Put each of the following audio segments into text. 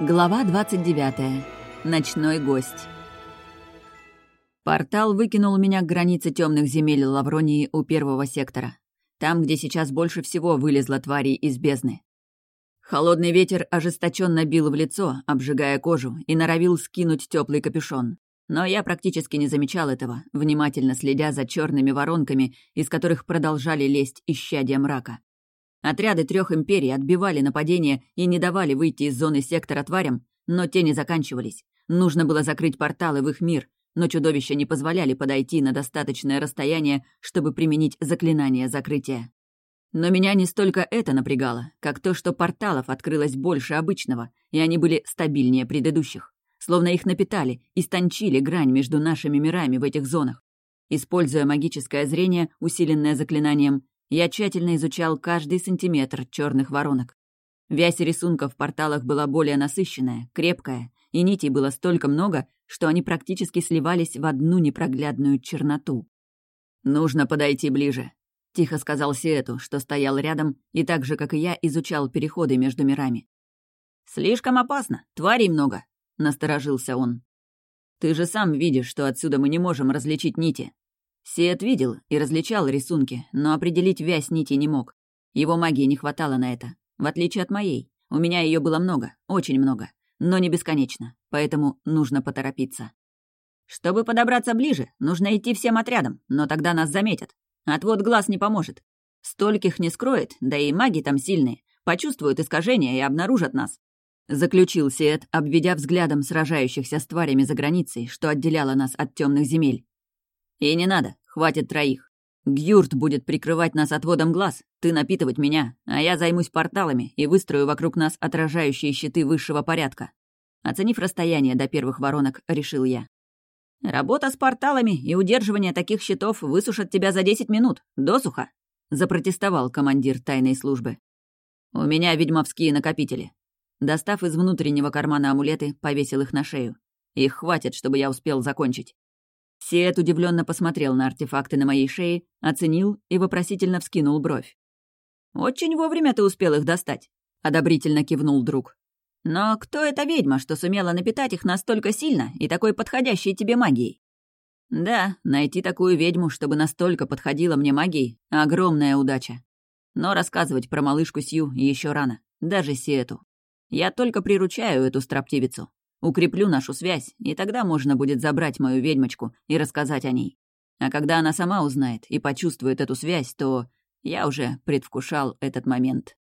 Глава 29. Ночной гость. Портал выкинул меня к границе темных земель Лавронии у первого сектора. Там, где сейчас больше всего вылезло тварей из бездны. Холодный ветер ожесточенно бил в лицо, обжигая кожу, и норовил скинуть теплый капюшон. Но я практически не замечал этого, внимательно следя за черными воронками, из которых продолжали лезть исчадия мрака. Отряды трех империй отбивали нападение и не давали выйти из зоны сектора тварям, но те не заканчивались. Нужно было закрыть порталы в их мир, но чудовища не позволяли подойти на достаточное расстояние, чтобы применить заклинание закрытия. Но меня не столько это напрягало, как то, что порталов открылось больше обычного, и они были стабильнее предыдущих. Словно их напитали, истончили грань между нашими мирами в этих зонах. Используя магическое зрение, усиленное заклинанием, я тщательно изучал каждый сантиметр черных воронок. Вязь рисунков в порталах была более насыщенная, крепкая, и нитей было столько много, что они практически сливались в одну непроглядную черноту. «Нужно подойти ближе», — тихо сказал Сиэту, что стоял рядом и так же, как и я, изучал переходы между мирами. «Слишком опасно, тварей много», — насторожился он. «Ты же сам видишь, что отсюда мы не можем различить нити. Сиет видел и различал рисунки, но определить вязь нити не мог. Его магии не хватало на это. В отличие от моей. У меня ее было много, очень много. Но не бесконечно, поэтому нужно поторопиться. Чтобы подобраться ближе, нужно идти всем отрядом, но тогда нас заметят. Отвод глаз не поможет. Стольких не скроет, да и маги там сильные. Почувствуют искажения и обнаружат нас. Заключил Сиет, обведя взглядом сражающихся с тварями за границей, что отделяло нас от темных земель. «И не надо, хватит троих. Гюрт будет прикрывать нас отводом глаз, ты напитывать меня, а я займусь порталами и выстрою вокруг нас отражающие щиты высшего порядка». Оценив расстояние до первых воронок, решил я. «Работа с порталами и удерживание таких щитов высушат тебя за десять минут, досуха», — запротестовал командир тайной службы. «У меня ведьмовские накопители». Достав из внутреннего кармана амулеты, повесил их на шею. Их хватит, чтобы я успел закончить. Сиэт удивленно посмотрел на артефакты на моей шее, оценил и вопросительно вскинул бровь. «Очень вовремя ты успел их достать», — одобрительно кивнул друг. «Но кто эта ведьма, что сумела напитать их настолько сильно и такой подходящей тебе магией?» «Да, найти такую ведьму, чтобы настолько подходила мне магией — огромная удача. Но рассказывать про малышку Сью еще рано, даже Сиэту. Я только приручаю эту строптивицу. Укреплю нашу связь, и тогда можно будет забрать мою ведьмочку и рассказать о ней. А когда она сама узнает и почувствует эту связь, то я уже предвкушал этот момент.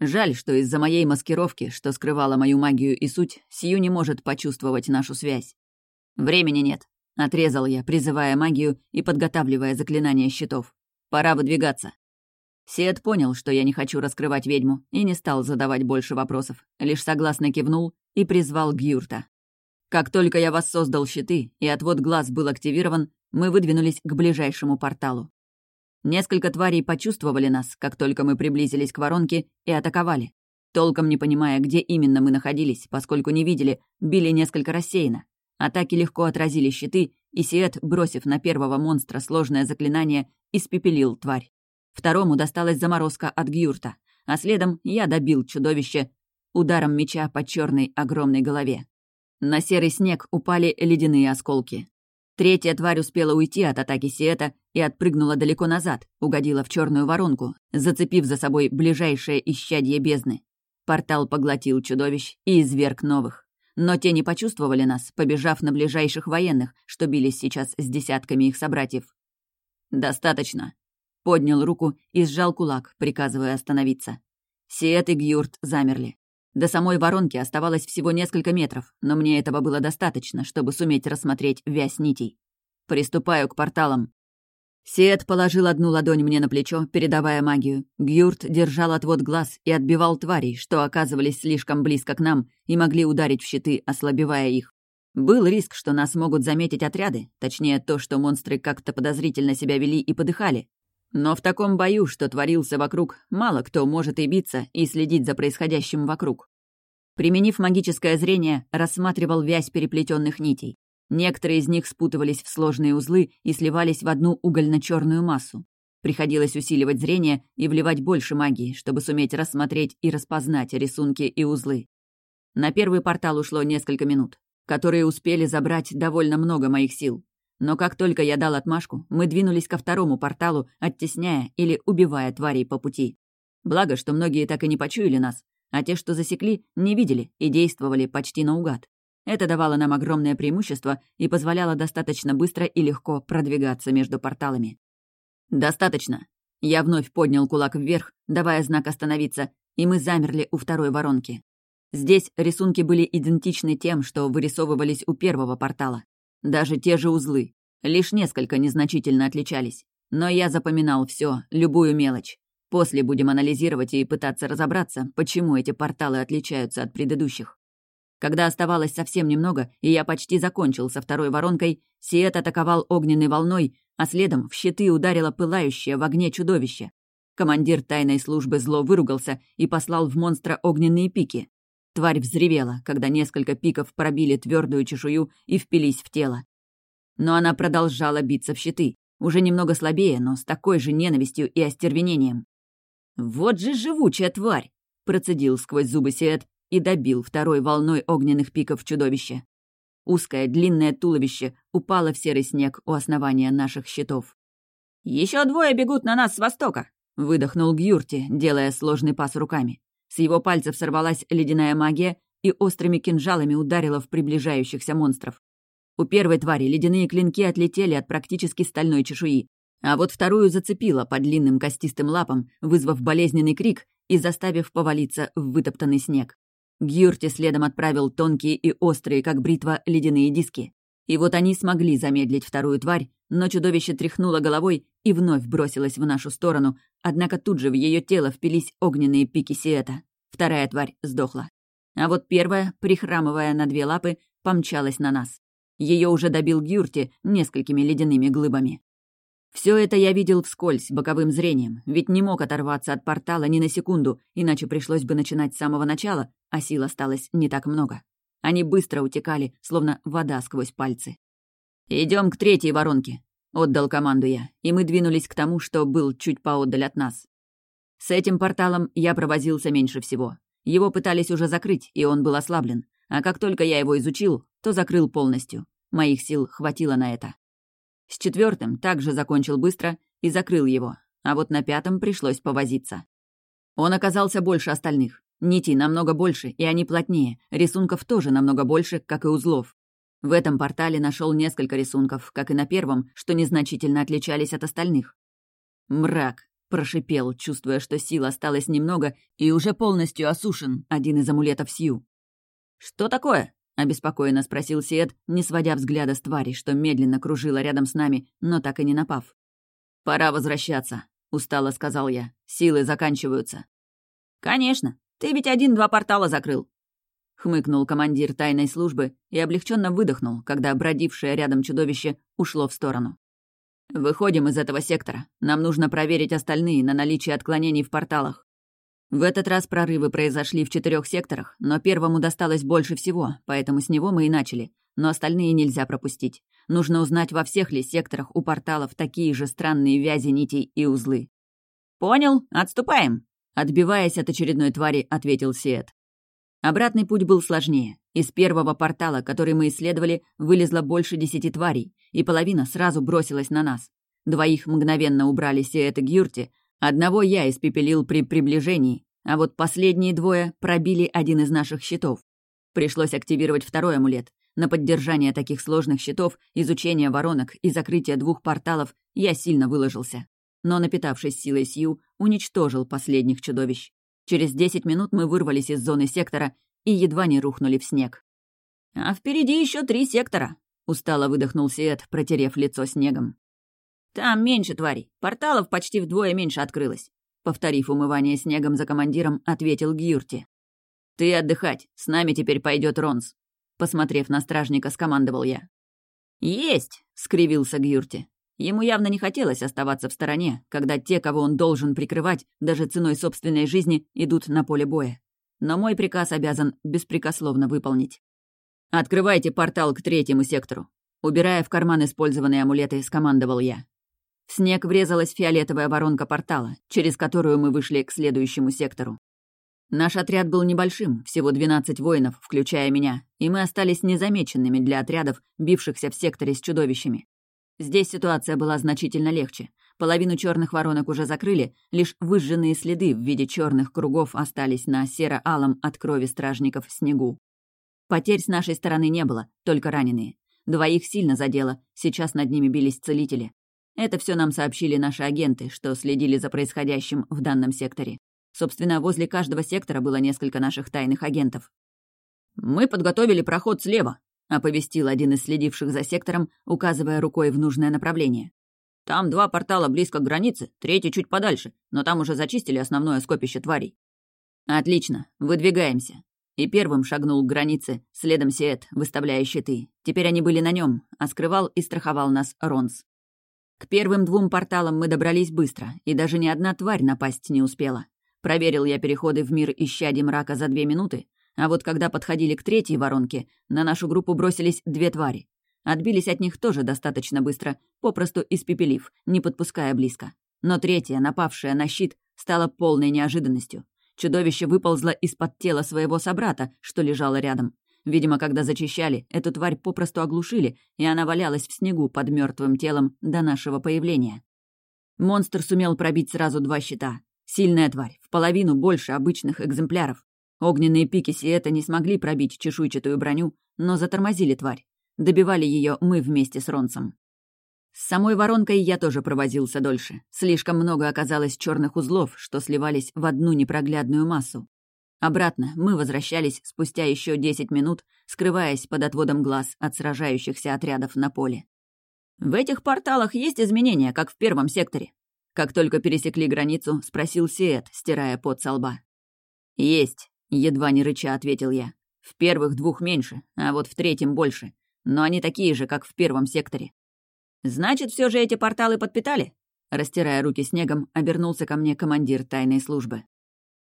Жаль, что из-за моей маскировки, что скрывала мою магию и суть, Сью не может почувствовать нашу связь. Времени нет. Отрезал я, призывая магию и подготавливая заклинание щитов. Пора выдвигаться. Сиэт понял, что я не хочу раскрывать ведьму, и не стал задавать больше вопросов, лишь согласно кивнул и призвал Гюрта. Как только я воссоздал щиты, и отвод глаз был активирован, мы выдвинулись к ближайшему порталу. Несколько тварей почувствовали нас, как только мы приблизились к воронке, и атаковали. Толком не понимая, где именно мы находились, поскольку не видели, били несколько рассеянно. Атаки легко отразили щиты, и Сиэт, бросив на первого монстра сложное заклинание, испепелил тварь. Второму досталась заморозка от Гюрта, а следом я добил чудовище ударом меча по черной огромной голове. На серый снег упали ледяные осколки. Третья тварь успела уйти от атаки Сиэта и отпрыгнула далеко назад, угодила в черную воронку, зацепив за собой ближайшее исчадье бездны. Портал поглотил чудовищ и изверг новых. Но те не почувствовали нас, побежав на ближайших военных, что бились сейчас с десятками их собратьев. «Достаточно», Поднял руку и сжал кулак, приказывая остановиться. Сиэт и Гюрт замерли. До самой воронки оставалось всего несколько метров, но мне этого было достаточно, чтобы суметь рассмотреть вязь нитей. Приступаю к порталам. Сиэт положил одну ладонь мне на плечо, передавая магию. Гюрт держал отвод глаз и отбивал тварей, что оказывались слишком близко к нам и могли ударить в щиты, ослабевая их. Был риск, что нас могут заметить отряды, точнее то, что монстры как-то подозрительно себя вели и подыхали, но в таком бою, что творился вокруг, мало кто может и биться, и следить за происходящим вокруг. Применив магическое зрение, рассматривал вязь переплетенных нитей. Некоторые из них спутывались в сложные узлы и сливались в одну угольно-черную массу. Приходилось усиливать зрение и вливать больше магии, чтобы суметь рассмотреть и распознать рисунки и узлы. На первый портал ушло несколько минут, которые успели забрать довольно много моих сил. Но как только я дал отмашку, мы двинулись ко второму порталу, оттесняя или убивая тварей по пути. Благо, что многие так и не почуяли нас, а те, что засекли, не видели и действовали почти наугад. Это давало нам огромное преимущество и позволяло достаточно быстро и легко продвигаться между порталами. «Достаточно!» Я вновь поднял кулак вверх, давая знак остановиться, и мы замерли у второй воронки. Здесь рисунки были идентичны тем, что вырисовывались у первого портала. Даже те же узлы. Лишь несколько незначительно отличались. Но я запоминал все, любую мелочь. После будем анализировать и пытаться разобраться, почему эти порталы отличаются от предыдущих. Когда оставалось совсем немного, и я почти закончил со второй воронкой, Сиэт атаковал огненной волной, а следом в щиты ударило пылающее в огне чудовище. Командир тайной службы зло выругался и послал в монстра огненные пики. Тварь взревела, когда несколько пиков пробили твердую чешую и впились в тело. Но она продолжала биться в щиты, уже немного слабее, но с такой же ненавистью и остервенением. «Вот же живучая тварь!» — процедил сквозь зубы Сиэт и добил второй волной огненных пиков чудовище. Узкое длинное туловище упало в серый снег у основания наших щитов. Еще двое бегут на нас с востока!» — выдохнул Гюрти, делая сложный пас руками. С его пальцев сорвалась ледяная магия и острыми кинжалами ударила в приближающихся монстров. У первой твари ледяные клинки отлетели от практически стальной чешуи, а вот вторую зацепила по длинным костистым лапам, вызвав болезненный крик и заставив повалиться в вытоптанный снег. Гюрти следом отправил тонкие и острые, как бритва, ледяные диски. И вот они смогли замедлить вторую тварь, но чудовище тряхнуло головой и вновь бросилось в нашу сторону, однако тут же в ее тело впились огненные пики Сиэта. Вторая тварь сдохла. А вот первая, прихрамывая на две лапы, помчалась на нас. Ее уже добил Гюрти несколькими ледяными глыбами. Все это я видел вскользь, боковым зрением, ведь не мог оторваться от портала ни на секунду, иначе пришлось бы начинать с самого начала, а сил осталось не так много. Они быстро утекали, словно вода сквозь пальцы. Идем к третьей воронке», — отдал команду я, и мы двинулись к тому, что был чуть поодаль от нас. С этим порталом я провозился меньше всего. Его пытались уже закрыть, и он был ослаблен. А как только я его изучил, то закрыл полностью. Моих сил хватило на это. С четвертым также закончил быстро и закрыл его, а вот на пятом пришлось повозиться. Он оказался больше остальных. Нити намного больше, и они плотнее. Рисунков тоже намного больше, как и узлов. В этом портале нашел несколько рисунков, как и на первом, что незначительно отличались от остальных. «Мрак», — прошипел, чувствуя, что сил осталось немного и уже полностью осушен один из амулетов Сью. «Что такое?» — обеспокоенно спросил Сиэт, не сводя взгляда с твари, что медленно кружила рядом с нами, но так и не напав. «Пора возвращаться», — устало сказал я. «Силы заканчиваются». «Конечно. Ты ведь один-два портала закрыл», — хмыкнул командир тайной службы и облегченно выдохнул, когда бродившее рядом чудовище ушло в сторону. «Выходим из этого сектора. Нам нужно проверить остальные на наличие отклонений в порталах. В этот раз прорывы произошли в четырех секторах, но первому досталось больше всего, поэтому с него мы и начали. Но остальные нельзя пропустить. Нужно узнать, во всех ли секторах у порталов такие же странные вязи нитей и узлы. «Понял, отступаем!» Отбиваясь от очередной твари, ответил Сиэт. Обратный путь был сложнее. Из первого портала, который мы исследовали, вылезло больше десяти тварей, и половина сразу бросилась на нас. Двоих мгновенно убрали Сиэт и Гюрти, Одного я испепелил при приближении, а вот последние двое пробили один из наших щитов. Пришлось активировать второй амулет. На поддержание таких сложных щитов, изучение воронок и закрытие двух порталов я сильно выложился. Но, напитавшись силой Сью, уничтожил последних чудовищ. Через десять минут мы вырвались из зоны сектора и едва не рухнули в снег. «А впереди еще три сектора», — устало выдохнул Сиэт, протерев лицо снегом. «Там меньше тварей. Порталов почти вдвое меньше открылось», — повторив умывание снегом за командиром, ответил Гюрти. «Ты отдыхать. С нами теперь пойдет Ронс», — посмотрев на стражника, скомандовал я. «Есть!» — скривился Гюрти. Ему явно не хотелось оставаться в стороне, когда те, кого он должен прикрывать, даже ценой собственной жизни, идут на поле боя. Но мой приказ обязан беспрекословно выполнить. «Открывайте портал к третьему сектору», Убирая в карман использованные амулеты, скомандовал я. В снег врезалась фиолетовая воронка портала, через которую мы вышли к следующему сектору. Наш отряд был небольшим, всего 12 воинов, включая меня, и мы остались незамеченными для отрядов, бившихся в секторе с чудовищами. Здесь ситуация была значительно легче. Половину черных воронок уже закрыли, лишь выжженные следы в виде черных кругов остались на серо-алом от крови стражников снегу. Потерь с нашей стороны не было, только раненые. Двоих сильно задело, сейчас над ними бились целители. Это все нам сообщили наши агенты, что следили за происходящим в данном секторе. Собственно, возле каждого сектора было несколько наших тайных агентов. «Мы подготовили проход слева», — оповестил один из следивших за сектором, указывая рукой в нужное направление. «Там два портала близко к границе, третий чуть подальше, но там уже зачистили основное скопище тварей». «Отлично, выдвигаемся». И первым шагнул к границе, следом Сиэт, выставляя щиты. Теперь они были на нем, а скрывал и страховал нас Ронс. К первым двум порталам мы добрались быстро, и даже ни одна тварь напасть не успела. Проверил я переходы в мир исчадий мрака за две минуты, а вот когда подходили к третьей воронке, на нашу группу бросились две твари. Отбились от них тоже достаточно быстро, попросту испепелив, не подпуская близко. Но третья, напавшая на щит, стала полной неожиданностью. Чудовище выползло из-под тела своего собрата, что лежало рядом. Видимо, когда зачищали, эту тварь попросту оглушили, и она валялась в снегу под мертвым телом до нашего появления. Монстр сумел пробить сразу два щита, Сильная тварь, в половину больше обычных экземпляров. Огненные пики Сиэта не смогли пробить чешуйчатую броню, но затормозили тварь. Добивали ее мы вместе с Ронсом. С самой воронкой я тоже провозился дольше. Слишком много оказалось черных узлов, что сливались в одну непроглядную массу. Обратно мы возвращались спустя еще 10 минут, скрываясь под отводом глаз от сражающихся отрядов на поле. В этих порталах есть изменения, как в первом секторе. Как только пересекли границу, спросил Сиэт, стирая пот со лба. «Есть», — едва не рыча ответил я. «В первых двух меньше, а вот в третьем больше. Но они такие же, как в первом секторе». «Значит, все же эти порталы подпитали?» Растирая руки снегом, обернулся ко мне командир тайной службы.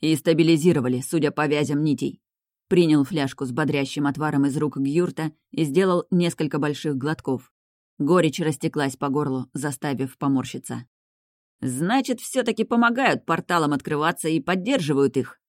«И стабилизировали, судя по вязям нитей». Принял фляжку с бодрящим отваром из рук Гюрта и сделал несколько больших глотков. Горечь растеклась по горлу, заставив поморщиться. «Значит, все таки помогают порталам открываться и поддерживают их»,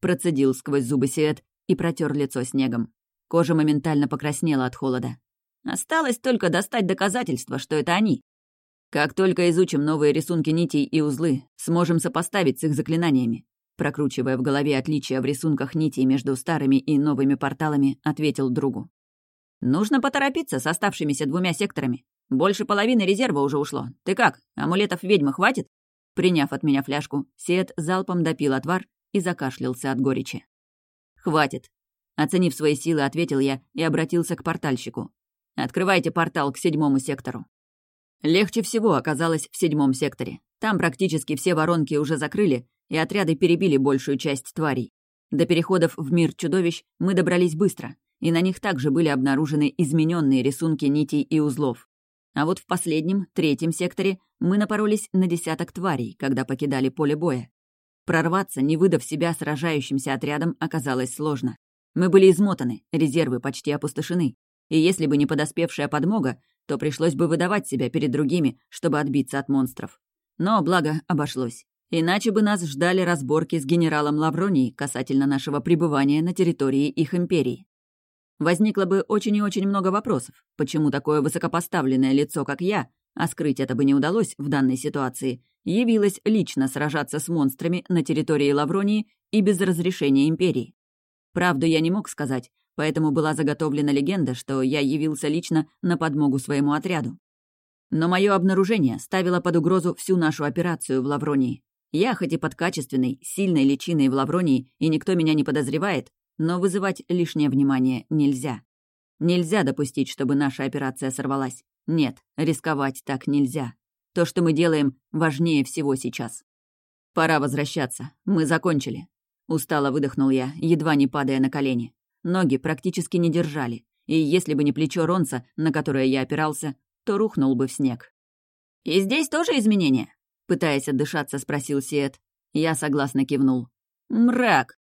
процедил сквозь зубы Сиэт и протер лицо снегом. Кожа моментально покраснела от холода. Осталось только достать доказательства, что это они. Как только изучим новые рисунки нитей и узлы, сможем сопоставить с их заклинаниями. Прокручивая в голове отличия в рисунках нитей между старыми и новыми порталами, ответил другу. «Нужно поторопиться с оставшимися двумя секторами. Больше половины резерва уже ушло. Ты как, амулетов ведьмы хватит?» Приняв от меня фляжку, Сет залпом допил отвар и закашлялся от горечи. «Хватит». Оценив свои силы, ответил я и обратился к портальщику. «Открывайте портал к седьмому сектору». Легче всего оказалось в седьмом секторе. Там практически все воронки уже закрыли, и отряды перебили большую часть тварей. До переходов в мир чудовищ мы добрались быстро, и на них также были обнаружены измененные рисунки нитей и узлов. А вот в последнем, третьем секторе, мы напоролись на десяток тварей, когда покидали поле боя. Прорваться, не выдав себя сражающимся отрядом, оказалось сложно. Мы были измотаны, резервы почти опустошены. И если бы не подоспевшая подмога, то пришлось бы выдавать себя перед другими, чтобы отбиться от монстров. Но, благо, обошлось. Иначе бы нас ждали разборки с генералом Лавронией касательно нашего пребывания на территории их империи. Возникло бы очень и очень много вопросов. Почему такое высокопоставленное лицо, как я, а скрыть это бы не удалось в данной ситуации, явилось лично сражаться с монстрами на территории Лавронии и без разрешения Империи? Правду я не мог сказать, поэтому была заготовлена легенда, что я явился лично на подмогу своему отряду. Но мое обнаружение ставило под угрозу всю нашу операцию в Лавронии. Я, хоть и под качественной, сильной личиной в Лавронии, и никто меня не подозревает, но вызывать лишнее внимание нельзя. Нельзя допустить, чтобы наша операция сорвалась. Нет, рисковать так нельзя. То, что мы делаем, важнее всего сейчас. Пора возвращаться. Мы закончили. Устало выдохнул я, едва не падая на колени. Ноги практически не держали, и если бы не плечо Ронса, на которое я опирался, то рухнул бы в снег. «И здесь тоже изменения?» Пытаясь отдышаться, спросил Сиет. Я согласно кивнул. «Мрак!»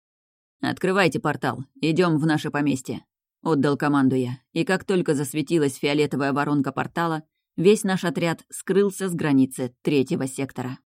«Открывайте портал, идем в наше поместье», — отдал команду я. И как только засветилась фиолетовая воронка портала, весь наш отряд скрылся с границы третьего сектора.